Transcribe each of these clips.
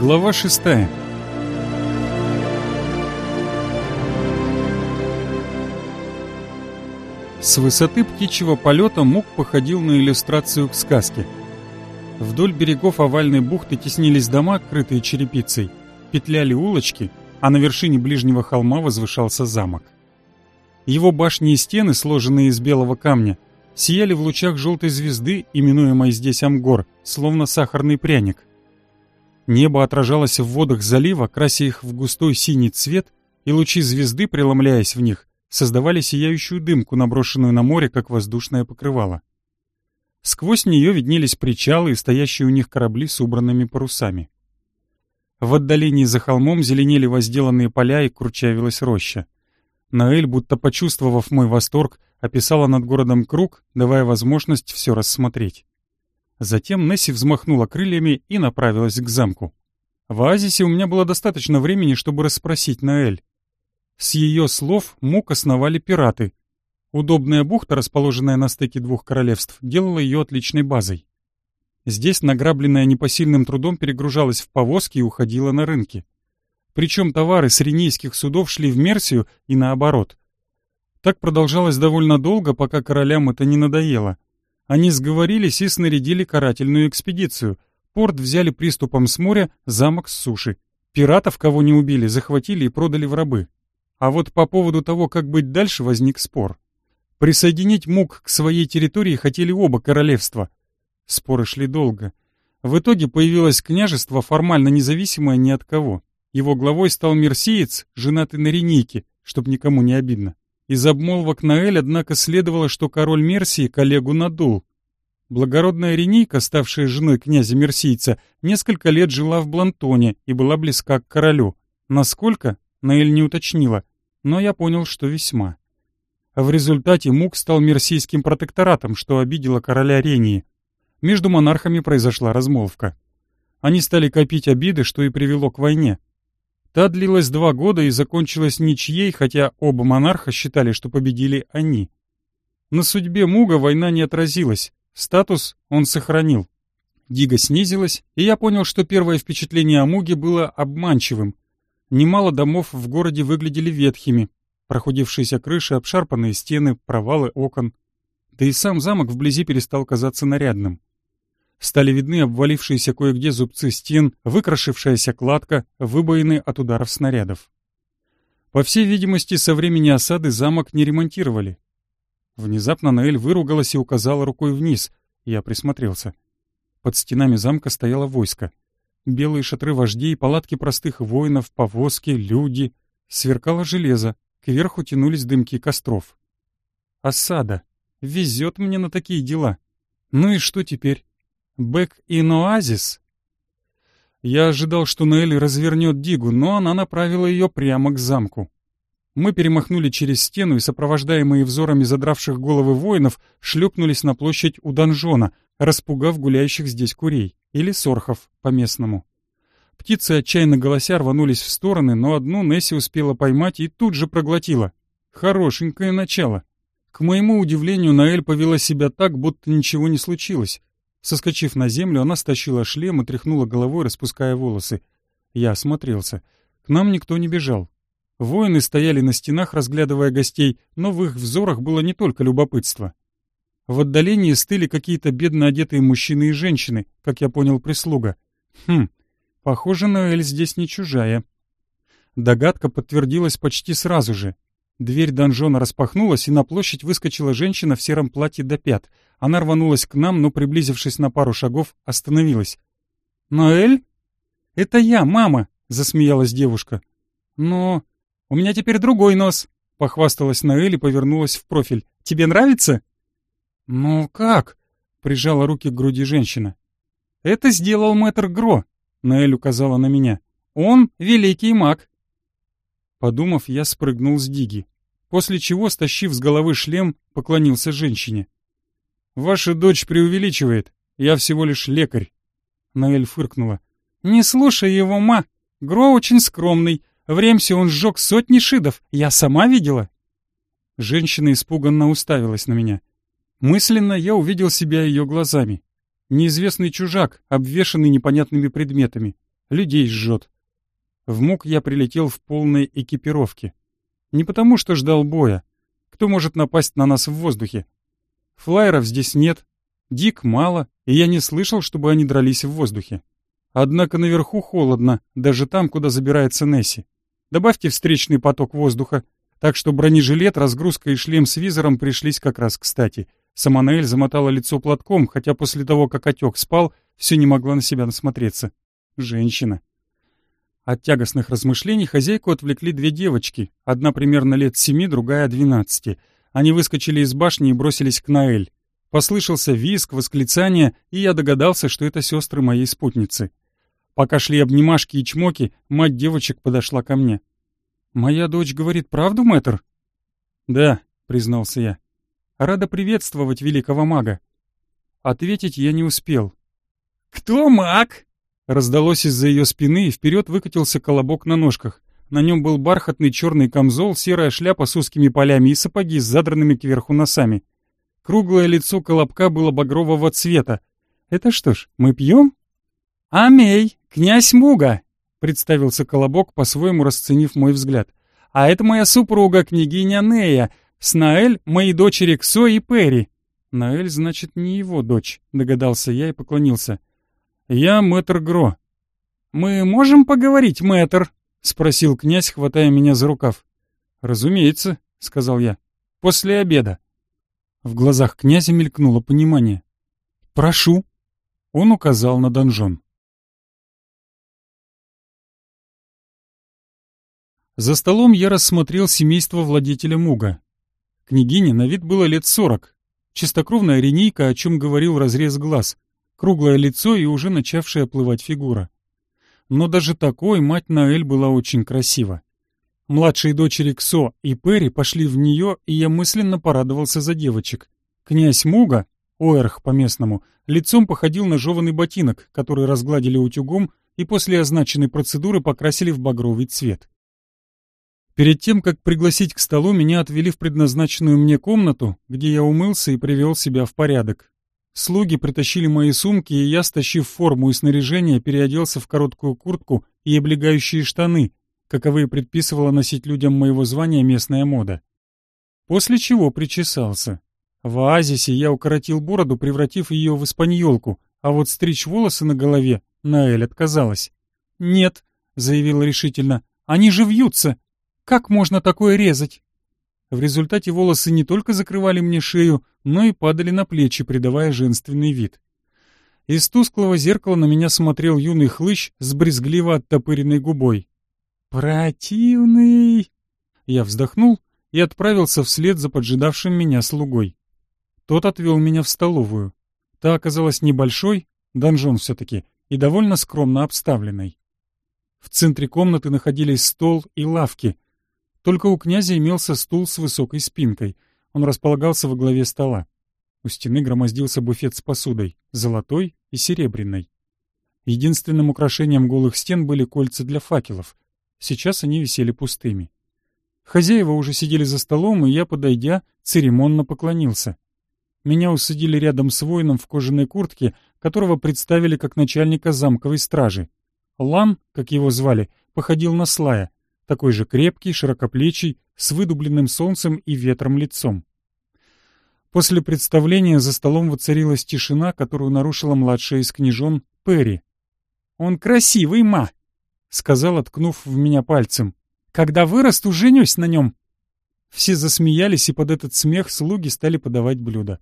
Глава шестая. С высоты птичьего полета Мук походил на иллюстрацию к сказке. Вдоль берегов овальной бухты теснились дома, крытые черепицей, петляли улочки, а на вершине ближнего холма возвышался замок. Его башни и стены, сложенные из белого камня, сияли в лучах желтой звезды, именуемой здесь Амгор, словно сахарный пряник. Небо отражалось в водах залива, крася их в густой синий цвет, и лучи звезды, преломляясь в них, создавали сияющую дымку, наброшенную на море, как воздушное покрывало. Сквозь нее виднелись причалы и стоящие у них корабли с убранными парусами. В отдалении за холмом зеленели возделанные поля и курчавилась роща. Наэль, будто почувствовав мой восторг, описала над городом круг, давая возможность все рассмотреть. Затем Несси взмахнула крыльями и направилась к замку. В оазисе у меня было достаточно времени, чтобы расспросить Наэль. С ее слов Мук основали пираты. Удобная бухта, расположенная на стыке двух королевств, делала ее отличной базой. Здесь награбленная непосильным трудом перегружалась в повозки и уходила на рынки. Причем товары с ренийских судов шли в Мерсию и наоборот. Так продолжалось довольно долго, пока королям это не надоело — они сговорились и снарядили карательную экспедицию. Порт взяли приступом с моря, замок с суши. Пиратов, кого не убили, захватили и продали в рабы. А вот по поводу того, как быть дальше, возник спор. Присоединить Мук к своей территории хотели оба королевства. Споры шли долго. В итоге появилось княжество, формально независимое ни от кого. Его главой стал мерсиец, женатый на Ренейке, чтобы никому не обидно. Из обмолвок Наэль, однако, следовало, что король Мерсии коллегу надул. Благородная Ренейка, ставшая женой князя Мерсийца, несколько лет жила в Блантоне и была близка к королю. Насколько? Наэль не уточнила, но я понял, что весьма. В результате Мук стал мерсийским протекторатом, что обидело короля Рении. Между монархами произошла размолвка. Они стали копить обиды, что и привело к войне. Та длилась два года и закончилась ничьей, хотя оба монарха считали, что победили они. На судьбе Муга война не отразилась, статус он сохранил. Дига снизилась, и я понял, что первое впечатление о Муге было обманчивым. Немало домов в городе выглядели ветхими, прохудившиеся крыши, обшарпанные стены, провалы окон. Да и сам замок вблизи перестал казаться нарядным. Стали видны обвалившиеся кое-где зубцы стен, выкрашившаяся кладка, выбоины от ударов снарядов. По всей видимости, со времени осады замок не ремонтировали. Внезапно Наэль выругалась и указала рукой вниз. Я присмотрелся. Под стенами замка стояло войско. Белые шатры вождей, палатки простых воинов, повозки, люди. Сверкало железо. Кверху тянулись дымки костров. Осада. Везет мне на такие дела. Ну и что теперь? Бэк и Оазис? Я ожидал, что Наэль развернет Дигу, но она направила ее прямо к замку. Мы перемахнули через стену и, сопровождаемые взорами задравших головы воинов, шлепнулись на площадь у донжона, распугав гуляющих здесь курей, или сорхов по-местному. Птицы, отчаянно голося, рванулись в стороны, но одну Несси успела поймать и тут же проглотила. Хорошенькое начало. К моему удивлению, Наэль повела себя так, будто ничего не случилось. Соскочив на землю, она стащила шлем и тряхнула головой, распуская волосы. Я осмотрелся. К нам никто не бежал. Воины стояли на стенах, разглядывая гостей, но в их взорах было не только любопытство. В отдалении стыли какие-то бедно одетые мужчины и женщины, как я понял, прислуга. Хм, похоже, Ноэль здесь не чужая. Догадка подтвердилась почти сразу же. Дверь донжона распахнулась, и на площадь выскочила женщина в сером платье до пят. Она рванулась к нам, но, приблизившись на пару шагов, остановилась. «Ноэль?» «Это я, мама!» — засмеялась девушка. «Но у меня теперь другой нос!» — похвасталась Ноэль и повернулась в профиль. «Тебе нравится?» «Ну как?» — прижала руки к груди женщина. «Это сделал мэтр Гро», — Ноэль указала на меня. «Он великий маг». Подумав, я спрыгнул с диги, после чего, стащив с головы шлем, поклонился женщине. «Ваша дочь преувеличивает. Я всего лишь лекарь». Наэль фыркнула. «Не слушай его, ма. Гро очень скромный. В Ремсе он сжег сотни шидов. Я сама видела». Женщина испуганно уставилась на меня. Мысленно я увидел себя ее глазами. Неизвестный чужак, обвешанный непонятными предметами. людей жжет. В МУК я прилетел в полной экипировке. Не потому, что ждал боя. Кто может напасть на нас в воздухе? Флайеров здесь нет, дик мало, и я не слышал, чтобы они дрались в воздухе. Однако наверху холодно, даже там, куда забирается Несси. Добавьте встречный поток воздуха, так что бронежилет, разгрузка и шлем с визором пришлись как раз кстати. Саманаэль замотала лицо платком, хотя после того, как отек спал, все не могла на себя насмотреться. Женщина. От тягостных размышлений хозяйку отвлекли две девочки, одна примерно лет семи, другая двенадцати. Они выскочили из башни и бросились к Наэль. Послышался визг, восклицание, и я догадался, что это сестры моей спутницы. Пока шли обнимашки и чмоки, мать девочек подошла ко мне. «Моя дочь говорит правду, мэтр?» «Да», — признался я. «Рада приветствовать великого мага». Ответить я не успел. «Кто маг?» Раздалось из-за ее спины, и вперед выкатился колобок на ножках. На нем был бархатный черный камзол, серая шляпа с узкими полями и сапоги с задранными кверху носами. Круглое лицо колобка было багрового цвета. «Это что ж, мы пьем?» «Амей, князь Муга!» — представился колобок, по-своему расценив мой взгляд. «А это моя супруга, княгиня Нея, с Наэль, мои дочери Ксо и Перри». «Наэль, значит, не его дочь», — догадался я и поклонился. «Я мэтр Гро». «Мы можем поговорить, мэтр?» — спросил князь, хватая меня за рукав. «Разумеется», — сказал я. «После обеда». В глазах князя мелькнуло понимание. «Прошу». Он указал на донжон. За столом я рассмотрел семейство владетеля Муга. Княгине на вид было лет сорок. Чистокровная ренейка, о чем говорил разрез глаз — круглое лицо и уже начавшая плывать фигура. Но даже такой мать Наэль была очень красива. Младшие дочери Ксо и Перри пошли в нее, и я мысленно порадовался за девочек. Князь Муга, Оэрх по-местному, лицом походил на жеванный ботинок, который разгладили утюгом и после означенной процедуры покрасили в багровый цвет. Перед тем, как пригласить к столу, меня отвели в предназначенную мне комнату, где я умылся и привел себя в порядок. Слуги притащили мои сумки, и я, стащив форму и снаряжение, переоделся в короткую куртку и облегающие штаны, каковые предписывала носить людям моего звания местная мода. После чего причесался. В оазисе я укоротил бороду, превратив ее в испаньолку, а вот стричь волосы на голове Наэль отказалась. «Нет», — заявила решительно, — «они же вьются. Как можно такое резать?» В результате волосы не только закрывали мне шею, но и падали на плечи, придавая женственный вид. Из тусклого зеркала на меня смотрел юный хлыщ с брезгливо оттопыренной губой. «Противный!» Я вздохнул и отправился вслед за поджидавшим меня слугой. Тот отвел меня в столовую. Та оказалась небольшой, донжон все-таки, и довольно скромно обставленной. В центре комнаты находились стол и лавки — только у князя имелся стул с высокой спинкой. Он располагался во главе стола. У стены громоздился буфет с посудой, золотой и серебряной. Единственным украшением голых стен были кольца для факелов. Сейчас они висели пустыми. Хозяева уже сидели за столом, и я, подойдя, церемонно поклонился. Меня усадили рядом с воином в кожаной куртке, которого представили как начальника замковой стражи. Лан, как его звали, походил на Слая, такой же крепкий, широкоплечий, с выдубленным солнцем и ветром лицом. После представления за столом воцарилась тишина, которую нарушила младшая из княжон Перри. «Он красивый, ма!» — сказал, откнув в меня пальцем. «Когда вырасту, женюсь на нем!» Все засмеялись, и под этот смех слуги стали подавать блюда.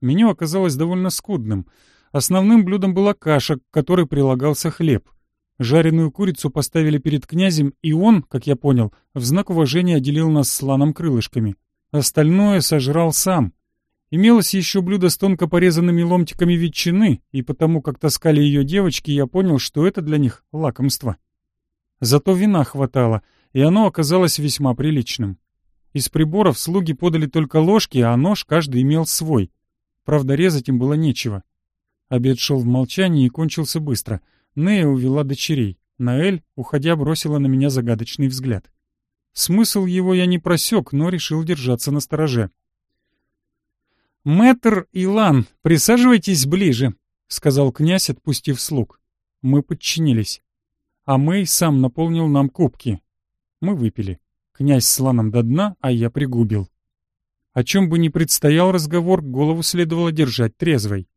Меню оказалось довольно скудным. Основным блюдом была каша, к которой прилагался хлеб — Жареную курицу поставили перед князем, и он, как я понял, в знак уважения отделил нас сланом крылышками. Остальное сожрал сам. Имелось еще блюдо с тонко порезанными ломтиками ветчины, и потому как таскали ее девочки, я понял, что это для них лакомство. Зато вина хватало, и оно оказалось весьма приличным. Из приборов слуги подали только ложки, а нож каждый имел свой. Правда, резать им было нечего. Обед шел в молчании и кончился быстро — Нея увела дочерей. Наэль, уходя, бросила на меня загадочный взгляд. Смысл его я не просек, но решил держаться на стороже. «Мэтр Илан, присаживайтесь ближе», — сказал князь, отпустив слуг. Мы подчинились. а Мэй сам наполнил нам кубки. Мы выпили. Князь с Ланом до дна, а я пригубил. О чем бы ни предстоял разговор, голову следовало держать трезвой.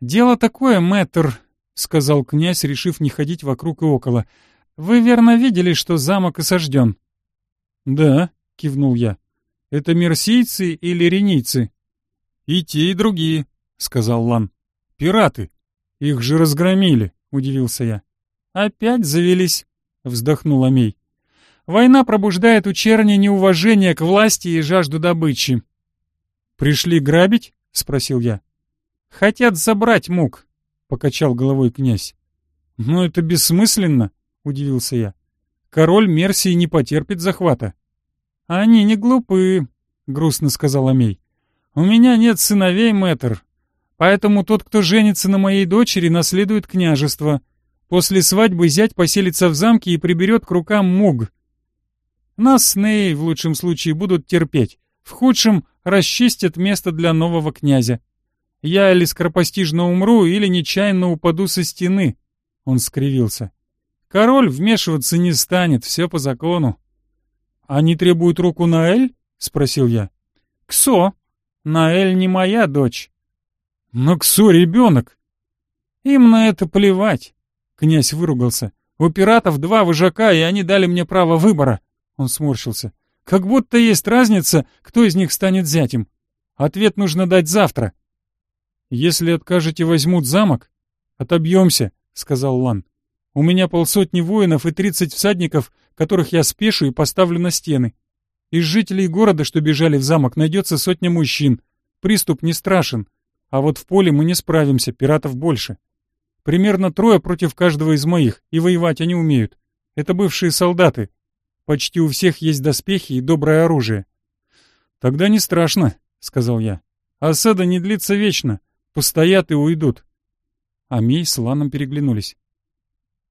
«Дело такое, мэтр», — сказал князь, решив не ходить вокруг и около. «Вы верно видели, что замок осажден?» «Да», — кивнул я. «Это мерсийцы или ренийцы?» «И те, и другие», — сказал Лан. «Пираты. Их же разгромили», — удивился я. «Опять завелись», — вздохнул Амей. «Война пробуждает у черни неуважение к власти и жажду добычи». «Пришли грабить?» — спросил я. «Хотят забрать мук», — покачал головой князь. «Но это бессмысленно», — удивился я. «Король Мерсии не потерпит захвата». «Они не глупы», — грустно сказал Амей. «У меня нет сыновей, мэтр, поэтому тот, кто женится на моей дочери, наследует княжество. После свадьбы зять поселится в замке и приберет к рукам муг. Нас с Ней в лучшем случае будут терпеть, в худшем расчистят место для нового князя. Я или скоропостижно умру, или нечаянно упаду со стены. Он скривился. Король вмешиваться не станет, все по закону. Они требуют руку Наэль? Спросил я. Ксо. Наэль не моя дочь. Но Ксо ребенок. Им на это плевать. Князь выругался. У пиратов два вожака, и они дали мне право выбора. Он сморщился. Как будто есть разница, кто из них станет зятем. Ответ нужно дать завтра. «Если откажете, возьмут замок?» «Отобьемся», — сказал Лан. «У меня полсотни воинов и тридцать всадников, которых я спешу и поставлю на стены. Из жителей города, что бежали в замок, найдется сотня мужчин. Приступ не страшен. А вот в поле мы не справимся, пиратов больше. Примерно трое против каждого из моих, и воевать они умеют. Это бывшие солдаты. Почти у всех есть доспехи и доброе оружие». «Тогда не страшно», — сказал я. «Осада не длится вечно. Постоят и уйдут. Амей с Ланом переглянулись.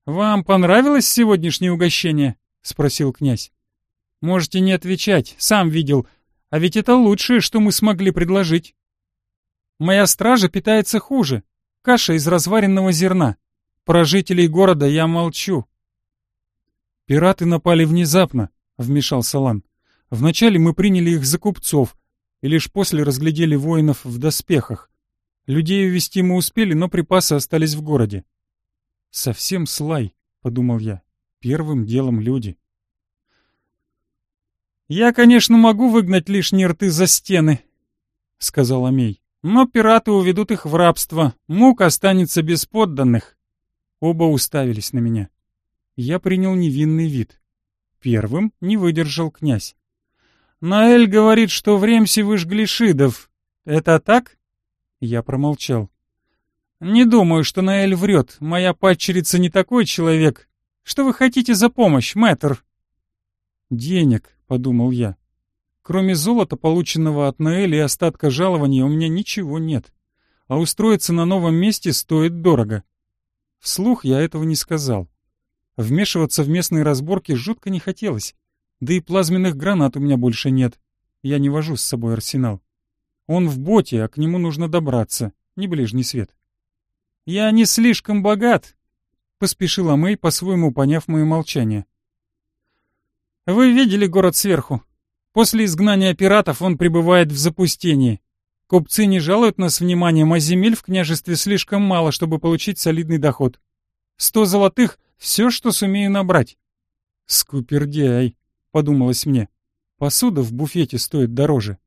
«Вам понравилось сегодняшнее угощение?» — спросил князь. «Можете не отвечать, сам видел. А ведь это лучшее, что мы смогли предложить. Моя стража питается хуже. Каша из разваренного зерна. Про жителей города я молчу». «Пираты напали внезапно», — вмешался Лан. «Вначале мы приняли их за купцов, и лишь после разглядели воинов в доспехах. Людей увезти мы успели, но припасы остались в городе. «Совсем слай», — подумал я. «Первым делом люди». «Я, конечно, могу выгнать лишние рты за стены», — сказал Амей. «Но пираты уведут их в рабство. Мук останется без подданных». Оба уставились на меня. Я принял невинный вид. Первым не выдержал князь. «Наэль говорит, что в Ремсе выжгли шидов. Это так?» Я промолчал. «Не думаю, что Наэль врет. Моя падчерица не такой человек. Что вы хотите за помощь, мэтр?» «Денег», — подумал я. «Кроме золота, полученного от Наэля и остатка жалования, у меня ничего нет. А устроиться на новом месте стоит дорого». Вслух я этого не сказал. Вмешиваться в местные разборки жутко не хотелось. Да и плазменных гранат у меня больше нет. Я не вожу с собой арсенал. Он в боте, а к нему нужно добраться, не ближний свет. «Я не слишком богат», — поспешила Мэй, по-своему поняв мое молчание. «Вы видели город сверху? После изгнания пиратов он пребывает в запустении. Купцы не жалуют нас вниманием, а земель в княжестве слишком мало, чтобы получить солидный доход. Сто золотых — все, что сумею набрать». «Скупердяй», — подумалось мне. «Посуда в буфете стоит дороже».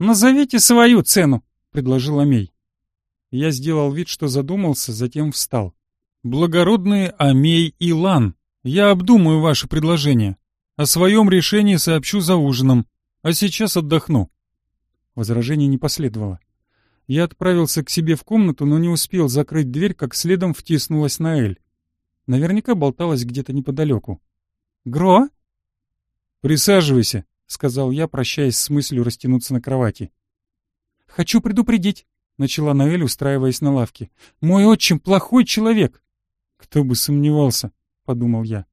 «Назовите свою цену», — предложил Амей. Я сделал вид, что задумался, затем встал. «Благородные Амей и Лан, я обдумаю ваше предложение. О своем решении сообщу за ужином, а сейчас отдохну». Возражений не последовало. Я отправился к себе в комнату, но не успел закрыть дверь, как следом втиснулась Наэль. Наверняка болталась где-то неподалеку. «Гро?» «Присаживайся», — сказал я, прощаясь с мыслью растянуться на кровати. «Хочу предупредить», — начала Наэль, устраиваясь на лавке. «Мой отчим плохой человек». «Кто бы сомневался», — подумал я.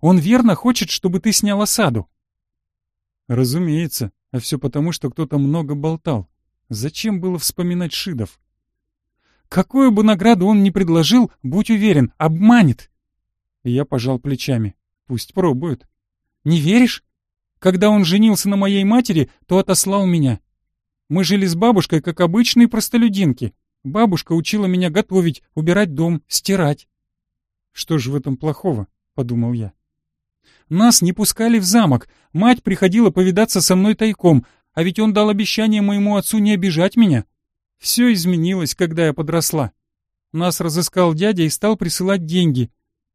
«Он верно хочет, чтобы ты снял осаду». «Разумеется, а все потому, что кто-то много болтал. Зачем было вспоминать Шидов?» «Какую бы награду он ни предложил, будь уверен, обманет». Я пожал плечами. Пусть пробует. Не веришь? Когда он женился на моей матери, то отослал меня. Мы жили с бабушкой, как обычные простолюдинки. Бабушка учила меня готовить, убирать дом, стирать. Что же в этом плохого? Подумал я. Нас не пускали в замок. Мать приходила повидаться со мной тайком, а ведь он дал обещание моему отцу не обижать меня. Все изменилось, когда я подросла. Нас разыскал дядя и стал присылать деньги.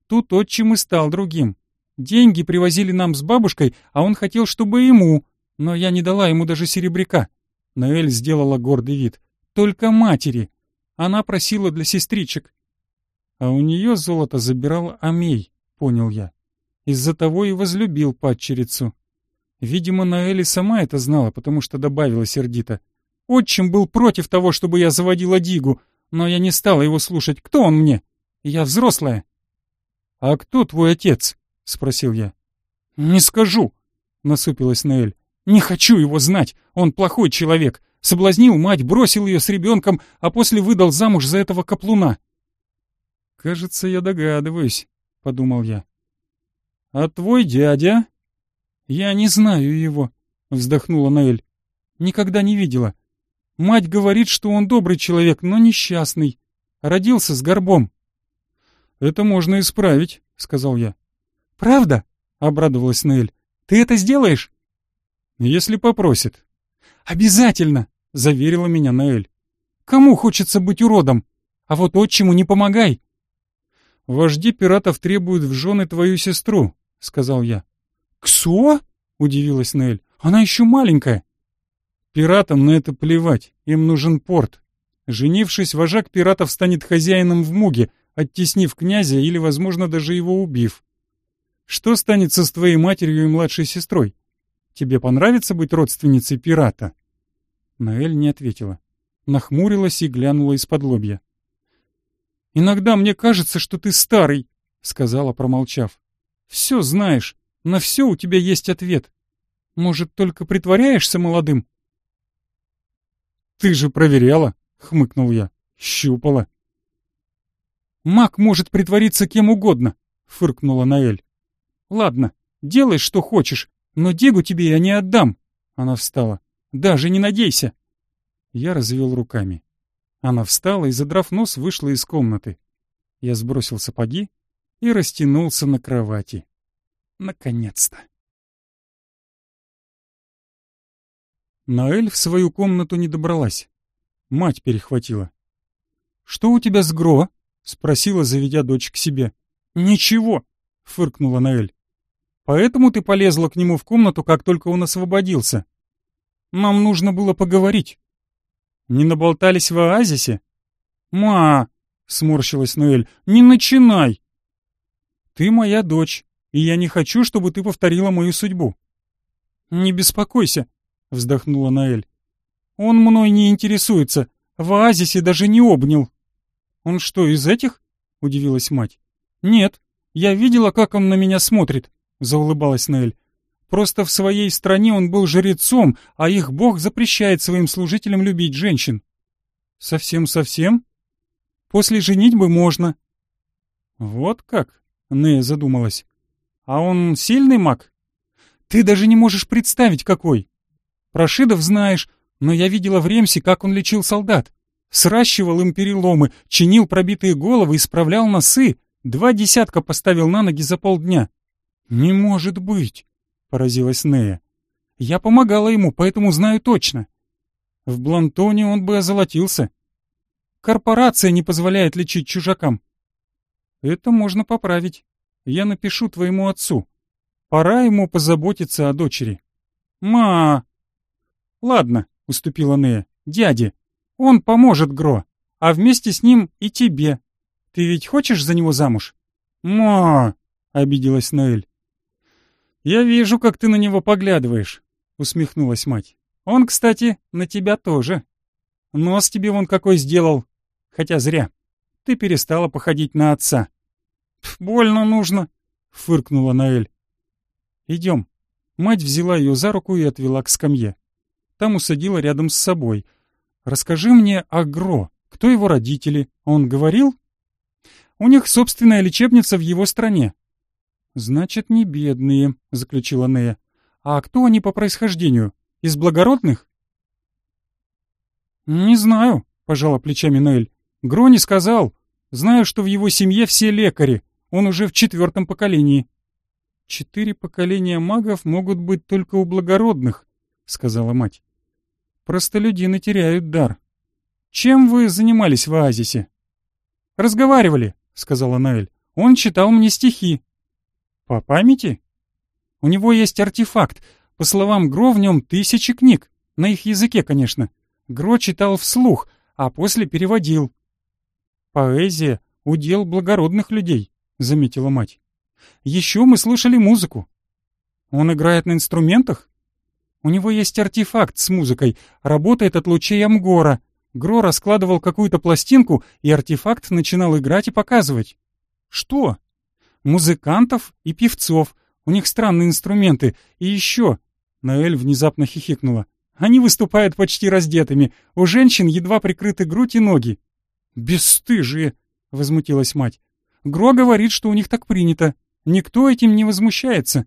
Тут отчим и стал другим. Деньги привозили нам с бабушкой, а он хотел, чтобы ему, но я не дала ему даже серебряка. Ноэль сделала гордый вид. Только матери. Она просила для сестричек. А у нее золото забирал Амей, понял я. Из-за того и возлюбил падчерицу. Видимо, Ноэли сама это знала, потому что добавила сердито. Отчим был против того, чтобы я заводила Дигу, но я не стала его слушать. Кто он мне? Я взрослая. — А кто твой отец? — спросил я. — Не скажу, — насупилась Ноэль. — Не хочу его знать, он плохой человек. Соблазнил мать, бросил ее с ребенком, а после выдал замуж за этого каплуна. — Кажется, я догадываюсь, — подумал я. — А твой дядя? — Я не знаю его, — вздохнула Ноэль. — Никогда не видела. Мать говорит, что он добрый человек, но несчастный. Родился с горбом. — Это можно исправить, — сказал я. — Правда? — обрадовалась Ноэль. — Ты это сделаешь? — Если попросит. — Обязательно, — заверила меня Ноэль. — Кому хочется быть уродом? А вот отчиму не помогай. — Вожди пиратов требуют в жены твою сестру, — сказал я. — Ксо? — удивилась Ноэль. — Она еще маленькая. Пиратам на это плевать, им нужен порт. Женившись, вожак пиратов станет хозяином в Муге, оттеснив князя или, возможно, даже его убив. Что станется с твоей матерью и младшей сестрой? Тебе понравится быть родственницей пирата?» Наэль не ответила. Нахмурилась и глянула из-под лобья. «Иногда мне кажется, что ты старый», — сказала, промолчав. «Все знаешь, на все у тебя есть ответ. Может, только притворяешься молодым?» «Ты же проверяла», — хмыкнул я. «Щупала». «Маг может притвориться кем угодно», — фыркнула Наэль. «Ладно, делай, что хочешь, но Дегу тебе я не отдам». Она встала. «Даже не надейся». Я развел руками. Она встала и, задрав нос, вышла из комнаты. Я сбросил сапоги и растянулся на кровати. Наконец-то. Наэль в свою комнату не добралась. Мать перехватила. «Что у тебя с Гро?» — спросила, заведя дочь к себе. «Ничего», — фыркнула Наэль. «Поэтому ты полезла к нему в комнату, как только он освободился. Нам нужно было поговорить». «Не наболтались в оазисе?» «Ма!» — сморщилась Ноэль. «Не начинай!» «Ты моя дочь, и я не хочу, чтобы ты повторила мою судьбу». «Не беспокойся», — вздохнула Наэль. «Он мной не интересуется. В оазисе даже не обнял». «Он что, из этих?» — удивилась мать. «Нет, я видела, как он на меня смотрит», — заулыбалась Наэль. «Просто в своей стране он был жрецом, а их бог запрещает своим служителям любить женщин». «Совсем-совсем?» «После женитьбы можно». «Вот как?» — Нея задумалась. «А он сильный маг?» «Ты даже не можешь представить, какой!» Рашидов знаешь, но я видела в Ремсе, как он лечил солдат. Сращивал им переломы, чинил пробитые головы, исправлял носы. Два десятка поставил на ноги за полдня. «Не может быть!» — поразилась Нея. «Я помогала ему, поэтому знаю точно. В Блантоне он бы озолотился. Корпорация не позволяет лечить чужакам. Это можно поправить. Я напишу твоему отцу. Пора ему позаботиться о дочери. Ма, «Ладно», — уступила Нея, — «дяде. Он поможет Гро, а вместе с ним и тебе. Ты ведь хочешь за него замуж?» «Ма!» — обиделась Ноэль. «Я вижу, как ты на него поглядываешь», — усмехнулась мать. «Он, кстати, на тебя тоже. Нос тебе вон какой сделал. Хотя зря. Ты перестала походить на отца». «Больно нужно», — фыркнула Ноэль. «Идем». Мать взяла ее за руку и отвела к скамье там усадила рядом с собой. «Расскажи мне о Гро. Кто его родители? Он говорил?» У них собственная лечебница в его стране». «Значит, не бедные», — заключила Нея. «А кто они по происхождению? Из благородных?» «Не знаю», — пожала плечами Нель. «Грони сказал. Знаю, что в его семье все лекари. Он уже в четвертом поколении». «Четыре поколения магов могут быть только у благородных», — сказала мать. «Простолюдины теряют дар. Чем вы занимались в оазисе?» «Разговаривали», — сказала Наэль. «Он читал мне стихи». «По памяти?» «У него есть артефакт. По словам Гро, в нем тысячи книг. На их языке, конечно. Гро читал вслух, а после переводил». «Поэзия — удел благородных людей», — заметила мать. «Еще мы слышали музыку». «Он играет на инструментах?» «У него есть артефакт с музыкой, работает от лучей Амгора. Гро раскладывал какую-то пластинку, и артефакт начинал играть и показывать». «Что?» «Музыкантов и певцов. У них странные инструменты. И еще...» Наэль внезапно хихикнула. «Они выступают почти раздетыми. У женщин едва прикрыты грудь и ноги». «Бесстыжие!» — возмутилась мать. «Гро говорит, что у них так принято. Никто этим не возмущается».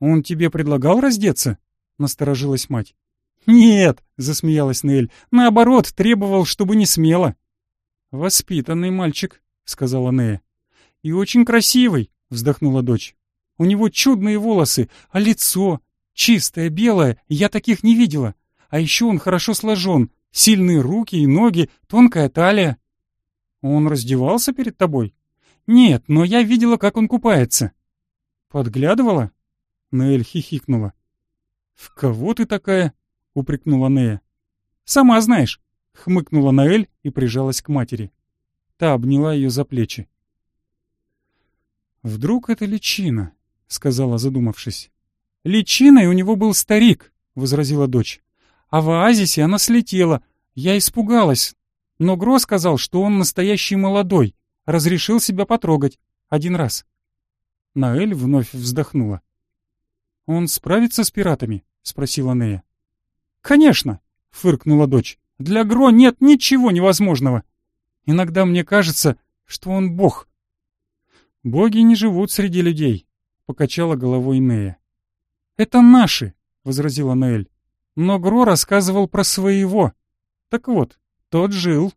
«Он тебе предлагал раздеться?» — насторожилась мать. «Нет», — засмеялась Нель, — «наоборот, требовал, чтобы не смело». «Воспитанный мальчик», — сказала Нея. «И очень красивый», — вздохнула дочь. «У него чудные волосы, а лицо чистое, белое, я таких не видела. А еще он хорошо сложен, сильные руки и ноги, тонкая талия». «Он раздевался перед тобой?» «Нет, но я видела, как он купается». «Подглядывала?» Нель хихикнула. «В кого ты такая?» — упрекнула Нея. «Сама знаешь», — хмыкнула Наэль и прижалась к матери. Та обняла ее за плечи. «Вдруг это личина?» — сказала, задумавшись. «Личиной у него был старик», — возразила дочь. «А в оазисе она слетела. Я испугалась. Но Гро сказал, что он настоящий молодой, разрешил себя потрогать. Один раз». Наэль вновь вздохнула. «Он справится с пиратами?» — спросила Нея. «Конечно!» — фыркнула дочь. «Для Гро нет ничего невозможного. Иногда мне кажется, что он бог». «Боги не живут среди людей», — покачала головой Нея. «Это наши», — возразила Наэль. «Но Гро рассказывал про своего. Так вот, тот жил».